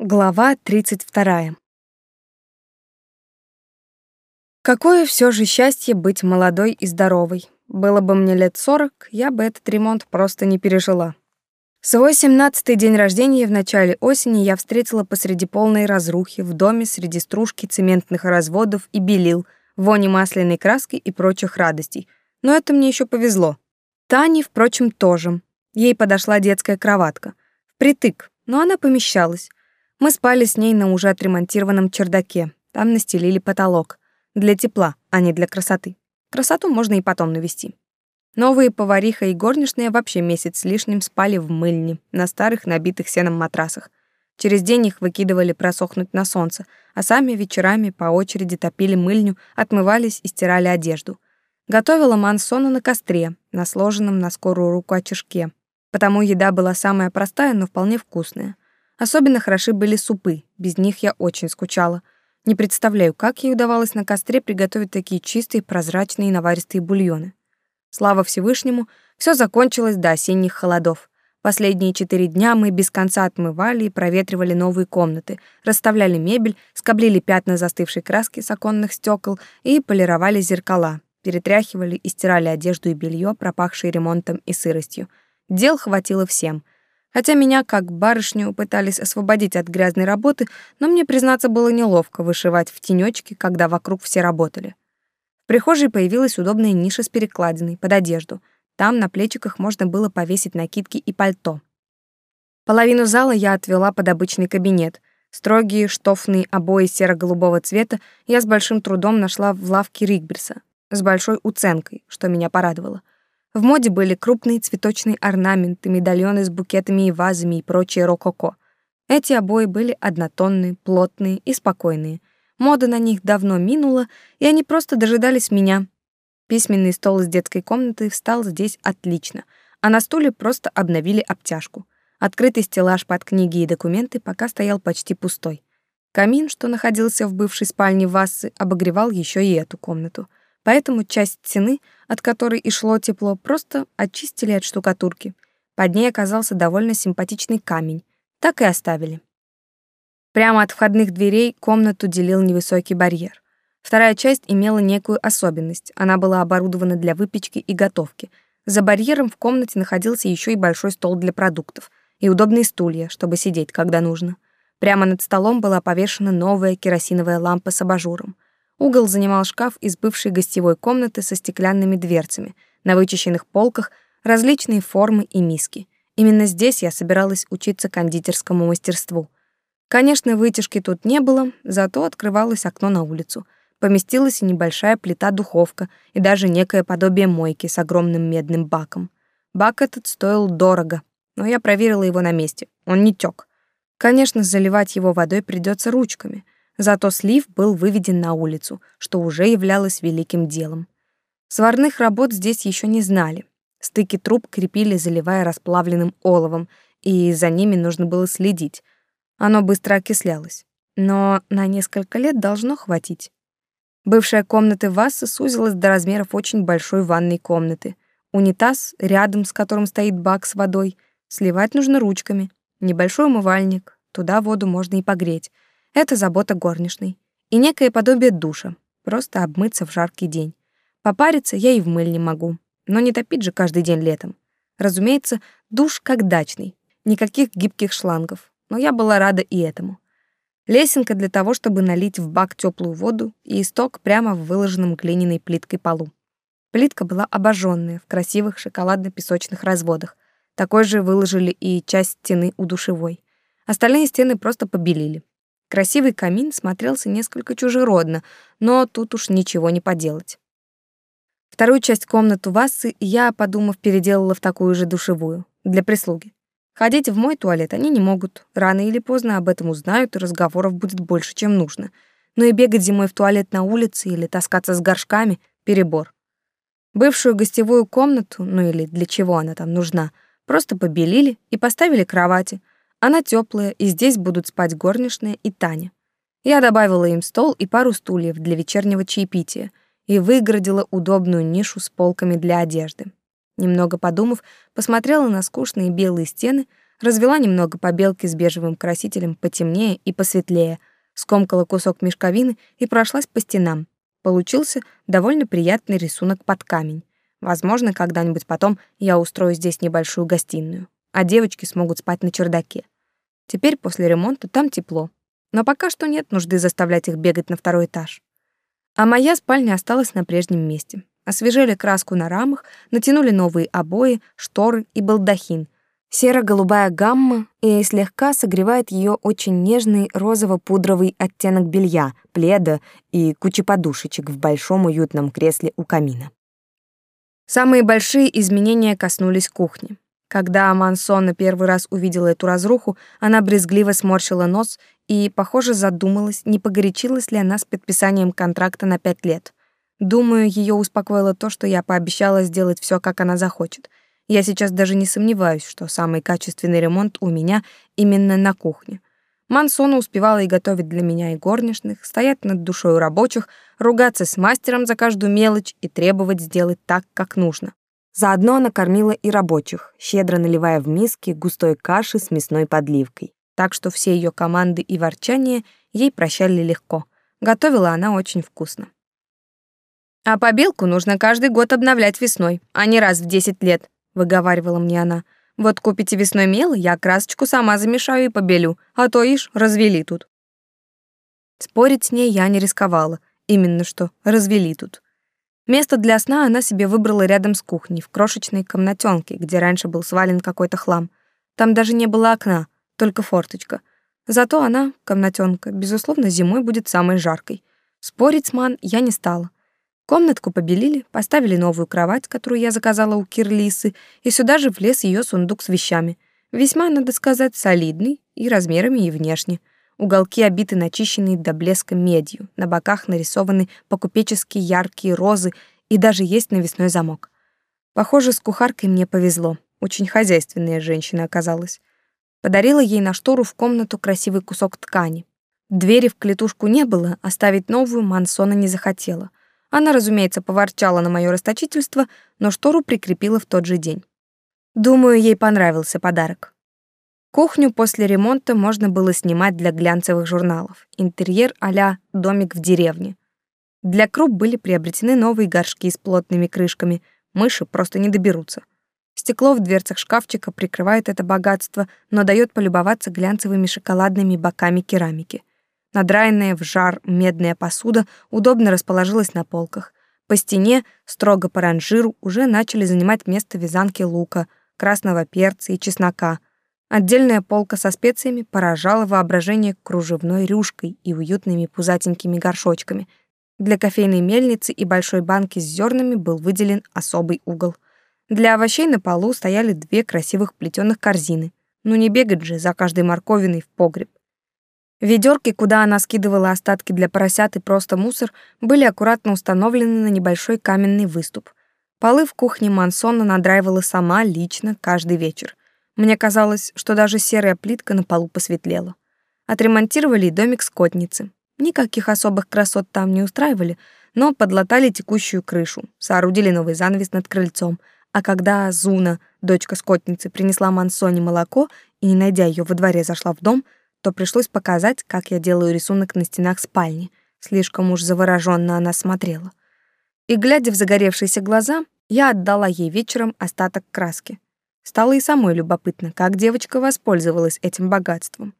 Глава 32. Какое все же счастье быть молодой и здоровой. Было бы мне лет сорок, я бы этот ремонт просто не пережила. Свой семнадцатый день рождения в начале осени я встретила посреди полной разрухи в доме среди стружки цементных разводов и белил, вони масляной краски и прочих радостей. Но это мне еще повезло. Тане, впрочем, тоже. Ей подошла детская кроватка. Впритык, но она помещалась. Мы спали с ней на уже отремонтированном чердаке. Там настелили потолок. Для тепла, а не для красоты. Красоту можно и потом навести. Новые повариха и горничная вообще месяц с лишним спали в мыльне, на старых набитых сеном матрасах. Через день их выкидывали просохнуть на солнце, а сами вечерами по очереди топили мыльню, отмывались и стирали одежду. Готовила Мансона на костре, на сложенном на скорую руку очишке. Потому еда была самая простая, но вполне вкусная — Особенно хороши были супы, без них я очень скучала. Не представляю, как ей удавалось на костре приготовить такие чистые, прозрачные и наваристые бульоны. Слава Всевышнему, все закончилось до осенних холодов. Последние четыре дня мы без конца отмывали и проветривали новые комнаты, расставляли мебель, скоблили пятна застывшей краски с оконных стекол и полировали зеркала, перетряхивали и стирали одежду и белье, пропахшие ремонтом и сыростью. Дел хватило всем — Хотя меня, как барышню, пытались освободить от грязной работы, но мне, признаться, было неловко вышивать в тенечке, когда вокруг все работали. В прихожей появилась удобная ниша с перекладиной под одежду. Там на плечиках можно было повесить накидки и пальто. Половину зала я отвела под обычный кабинет. Строгие штофные обои серо-голубого цвета я с большим трудом нашла в лавке Ригберса, с большой уценкой, что меня порадовало — в моде были крупные цветочные орнаменты, медальоны с букетами и вазами и прочее рококо. Эти обои были однотонные, плотные и спокойные. Мода на них давно минула, и они просто дожидались меня. Письменный стол из детской комнаты встал здесь отлично, а на стуле просто обновили обтяжку. Открытый стеллаж под книги и документы пока стоял почти пустой. Камин, что находился в бывшей спальне Вассы, обогревал еще и эту комнату — поэтому часть стены, от которой и шло тепло, просто очистили от штукатурки. Под ней оказался довольно симпатичный камень. Так и оставили. Прямо от входных дверей комнату делил невысокий барьер. Вторая часть имела некую особенность. Она была оборудована для выпечки и готовки. За барьером в комнате находился еще и большой стол для продуктов и удобные стулья, чтобы сидеть, когда нужно. Прямо над столом была повешена новая керосиновая лампа с абажуром — Угол занимал шкаф из бывшей гостевой комнаты со стеклянными дверцами, на вычищенных полках различные формы и миски. Именно здесь я собиралась учиться кондитерскому мастерству. Конечно, вытяжки тут не было, зато открывалось окно на улицу. Поместилась и небольшая плита-духовка, и даже некое подобие мойки с огромным медным баком. Бак этот стоил дорого, но я проверила его на месте. Он не тёк. Конечно, заливать его водой придется ручками — Зато слив был выведен на улицу, что уже являлось великим делом. Сварных работ здесь еще не знали. Стыки труб крепили, заливая расплавленным оловом, и за ними нужно было следить. Оно быстро окислялось. Но на несколько лет должно хватить. Бывшая комната Вассы сузилась до размеров очень большой ванной комнаты. Унитаз, рядом с которым стоит бак с водой. Сливать нужно ручками. Небольшой умывальник. Туда воду можно и погреть. Это забота горничной. И некое подобие душа. Просто обмыться в жаркий день. Попариться я и в мыль не могу. Но не топить же каждый день летом. Разумеется, душ как дачный. Никаких гибких шлангов. Но я была рада и этому. Лесенка для того, чтобы налить в бак теплую воду и исток прямо в выложенном глиняной плиткой полу. Плитка была обожженная в красивых шоколадно-песочных разводах. Такой же выложили и часть стены у душевой. Остальные стены просто побелили. Красивый камин смотрелся несколько чужеродно, но тут уж ничего не поделать. Вторую часть комнаты Вассы я, подумав, переделала в такую же душевую, для прислуги. Ходить в мой туалет они не могут. Рано или поздно об этом узнают, и разговоров будет больше, чем нужно. Но и бегать зимой в туалет на улице или таскаться с горшками — перебор. Бывшую гостевую комнату, ну или для чего она там нужна, просто побелили и поставили кровати, она теплая, и здесь будут спать горничная и Таня. Я добавила им стол и пару стульев для вечернего чаепития и выгородила удобную нишу с полками для одежды. Немного подумав, посмотрела на скучные белые стены, развела немного побелки с бежевым красителем потемнее и посветлее, скомкала кусок мешковины и прошлась по стенам. Получился довольно приятный рисунок под камень. Возможно, когда-нибудь потом я устрою здесь небольшую гостиную, а девочки смогут спать на чердаке. Теперь после ремонта там тепло. Но пока что нет нужды заставлять их бегать на второй этаж. А моя спальня осталась на прежнем месте. Освежили краску на рамах, натянули новые обои, шторы и балдахин. Серо-голубая гамма и слегка согревает ее очень нежный розово-пудровый оттенок белья, пледа и кучи подушечек в большом уютном кресле у камина. Самые большие изменения коснулись кухни. Когда Мансона первый раз увидела эту разруху, она брезгливо сморщила нос и, похоже, задумалась, не погорячилась ли она с подписанием контракта на пять лет. Думаю, ее успокоило то, что я пообещала сделать все, как она захочет. Я сейчас даже не сомневаюсь, что самый качественный ремонт у меня именно на кухне. Мансона успевала и готовить для меня и горничных, стоять над душой у рабочих, ругаться с мастером за каждую мелочь и требовать сделать так, как нужно. Заодно она кормила и рабочих, щедро наливая в миски густой каши с мясной подливкой. Так что все ее команды и ворчания ей прощали легко. Готовила она очень вкусно. «А побелку нужно каждый год обновлять весной, а не раз в десять лет», — выговаривала мне она. — вот купите весной мел, я красочку сама замешаю и побелю, а то ишь развели тут. Спорить с ней я не рисковала, именно что развели тут. Место для сна она себе выбрала рядом с кухней, в крошечной комнатенке, где раньше был свален какой-то хлам. Там даже не было окна, только форточка. Зато она, комнатенка, безусловно, зимой будет самой жаркой. Спорить с Ман я не стала. Комнатку побелили, поставили новую кровать, которую я заказала у Кирлисы, и сюда же влез ее сундук с вещами. Весьма, надо сказать, солидный и размерами, и внешне. Уголки обиты начищенной до блеска медью, на боках нарисованы по-купечески яркие розы и даже есть навесной замок. Похоже, с кухаркой мне повезло. Очень хозяйственная женщина оказалась. Подарила ей на штору в комнату красивый кусок ткани. Двери в клетушку не было, оставить новую Мансона не захотела. Она, разумеется, поворчала на мое расточительство, но штору прикрепила в тот же день. Думаю, ей понравился подарок. Кухню после ремонта можно было снимать для глянцевых журналов. Интерьер а «Домик в деревне». Для круп были приобретены новые горшки с плотными крышками, мыши просто не доберутся. Стекло в дверцах шкафчика прикрывает это богатство, но дает полюбоваться глянцевыми шоколадными боками керамики. Надраенная в жар медная посуда удобно расположилась на полках. По стене, строго по ранжиру, уже начали занимать место вязанки лука, красного перца и чеснока. Отдельная полка со специями поражала воображение кружевной рюшкой и уютными пузатенькими горшочками. Для кофейной мельницы и большой банки с зернами был выделен особый угол. Для овощей на полу стояли две красивых плетеных корзины. Ну не бегать же за каждой морковиной в погреб. Ведерки, куда она скидывала остатки для поросят и просто мусор, были аккуратно установлены на небольшой каменный выступ. Полы в кухне Мансона надраивала сама лично каждый вечер. Мне казалось, что даже серая плитка на полу посветлела. Отремонтировали и домик скотницы. Никаких особых красот там не устраивали, но подлатали текущую крышу, соорудили новый занавес над крыльцом. А когда Зуна, дочка скотницы, принесла Мансоне молоко и, не найдя ее во дворе, зашла в дом — то пришлось показать, как я делаю рисунок на стенах спальни. Слишком уж завороженно она смотрела. И, глядя в загоревшиеся глаза, я отдала ей вечером остаток краски. Стало и самой любопытно, как девочка воспользовалась этим богатством.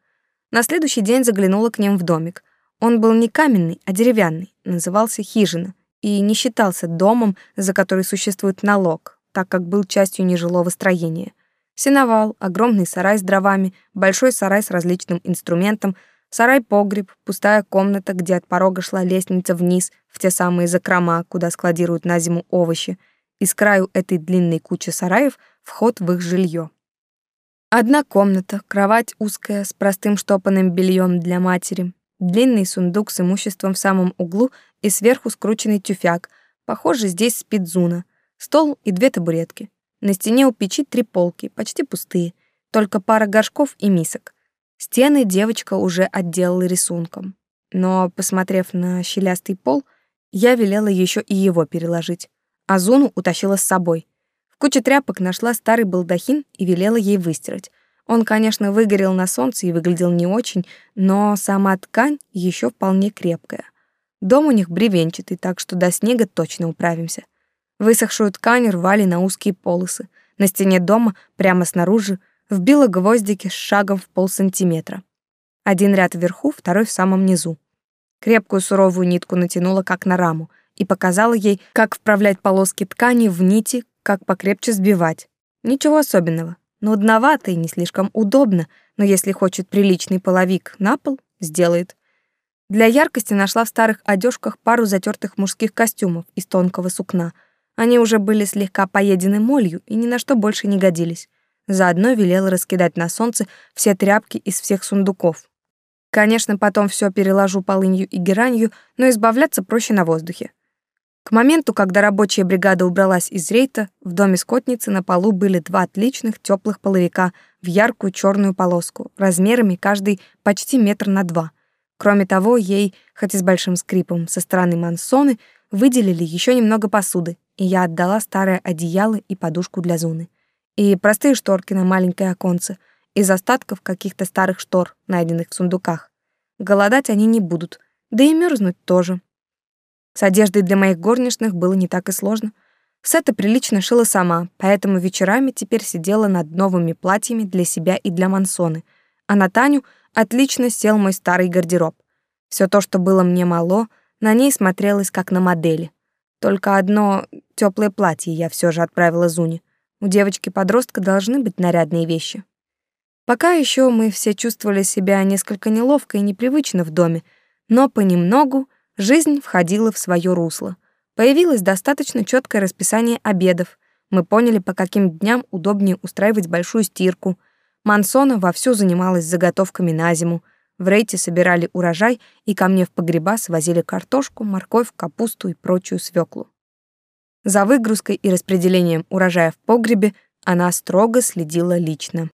На следующий день заглянула к ним в домик. Он был не каменный, а деревянный, назывался хижина и не считался домом, за который существует налог, так как был частью нежилого строения. Сеновал, огромный сарай с дровами, большой сарай с различным инструментом, сарай-погреб, пустая комната, где от порога шла лестница вниз в те самые закрома, куда складируют на зиму овощи, и с краю этой длинной кучи сараев вход в их жилье. Одна комната, кровать узкая, с простым штопанным бельем для матери, длинный сундук с имуществом в самом углу и сверху скрученный тюфяк. Похоже, здесь спит Зуна. Стол и две табуретки. На стене у печи три полки, почти пустые, только пара горшков и мисок. Стены девочка уже отделала рисунком. Но, посмотрев на щелястый пол, я велела еще и его переложить. А Зуну утащила с собой. В куче тряпок нашла старый балдахин и велела ей выстирать. Он, конечно, выгорел на солнце и выглядел не очень, но сама ткань еще вполне крепкая. Дом у них бревенчатый, так что до снега точно управимся. Высохшую ткань рвали на узкие полосы. На стене дома, прямо снаружи, вбила гвоздики с шагом в полсантиметра. Один ряд вверху, второй в самом низу. Крепкую суровую нитку натянула как на раму и показала ей, как вправлять полоски ткани в нити, как покрепче сбивать. Ничего особенного. Нудновато и не слишком удобно, но если хочет приличный половик на пол, сделает. Для яркости нашла в старых одежках пару затертых мужских костюмов из тонкого сукна. Они уже были слегка поедены молью и ни на что больше не годились. Заодно велела раскидать на солнце все тряпки из всех сундуков. Конечно, потом все переложу полынью и геранью, но избавляться проще на воздухе. К моменту, когда рабочая бригада убралась из рейта, в доме скотницы на полу были два отличных теплых половика в яркую черную полоску, размерами каждый почти метр на два. Кроме того, ей, хоть и с большим скрипом, со стороны мансоны, выделили еще немного посуды, и я отдала старое одеяло и подушку для Зуны и простые шторки на маленькое оконце из остатков каких-то старых штор, найденных в сундуках. Голодать они не будут, да и мерзнуть тоже. С одеждой для моих горничных было не так и сложно. Сета прилично шила сама, поэтому вечерами теперь сидела над новыми платьями для себя и для Мансоны, а на Таню отлично сел мой старый гардероб. Все то, что было мне мало, на ней смотрелось как на модели. Только одно теплое платье я все же отправила Зуне. У девочки-подростка должны быть нарядные вещи. Пока еще мы все чувствовали себя несколько неловко и непривычно в доме, но понемногу жизнь входила в свое русло. Появилось достаточно четкое расписание обедов. Мы поняли, по каким дням удобнее устраивать большую стирку. Мансона вовсю занималась заготовками на зиму. В рейте собирали урожай и ко мне в погреба свозили картошку, морковь, капусту и прочую свеклу. За выгрузкой и распределением урожая в погребе она строго следила лично.